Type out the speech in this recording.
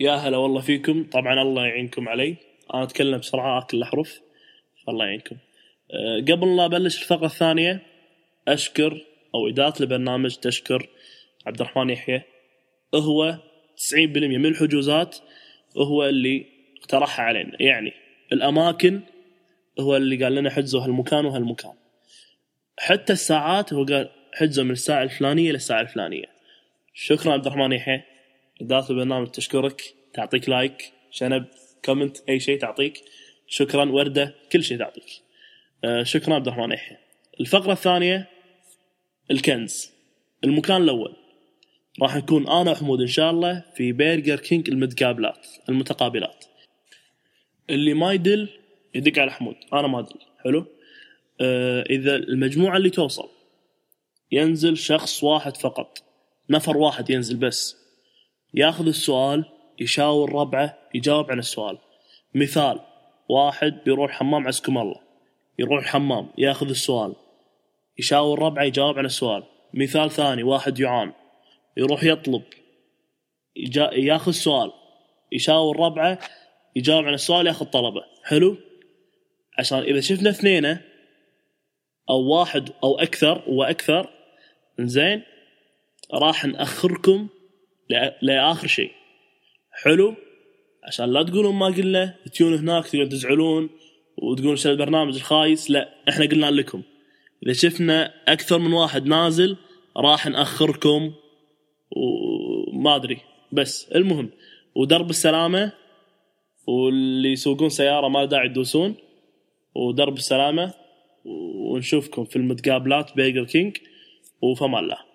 يا هلا والله فيكم. طبعا الله يعينكم علي. أنا أتكلم بسرعة أكل الاحرف الله يعينكم. أه، قبل لا أبلش الفقرة الثانية أشكر أو إدارة البرنامج تشكر عبد الرحمن يحيى. هو 90% من الحجوزات هو اللي اقترحها علينا. يعني الأماكن هو اللي قال لنا حجزوا هالمكان وهالمكان. حتى الساعات هو قال حجزوا من الساعة الفلانية للساعه الفلانية. شكرا عبد الرحمن يحيى. اداره البرنامج تشكرك تعطيك like شنب comment أي شيء تعطيك. شكرا وردة كل شيء تعطيك. آه، شكرا عبد الرحمن يحيى الفقرة الثانية الكنز. المكان الأول. راح نكون أنا وحمود إن شاء الله في Burger King المتقابلات المتقابلات. اللي ما يدل يدق على حمود. أنا ما ادري حلو؟ آه إذا المجموعة اللي توصل ينزل شخص واحد فقط. نفر واحد ينزل بس. ياخذ السؤال يشاور ربعه يجاوب عن السؤال. مثال واحد بيروح حمام عزكم الله. يروح الحمام ياخذ السؤال. يشاور ربعه يجاوب عن السؤال. مثال ثاني واحد يعان. يروح يطلب. يجا ياخذ سؤال. يشاور ربعه يجاوب عن السؤال ياخذ طلبه. حلو؟ عشان إذا شفنا اثنين أو واحد أو أكثر وأكثر زين راح نأخركم لاخر شيء. حلو. عشان لا تقولون ما قلنا تجون هناك تقعدون تزعلون وتقولون شو البرنامج الخايس. لا إحنا قلنا لكم. إذا شفنا أكثر من واحد نازل راح نأخركم وما أدري. بس المهم. ودرب السلامة واللي يسوقون سيارة ما داعي يدوسون. ودرب السلامة ونشوفكم في المتقابلات بيجر كينج. وفما الله.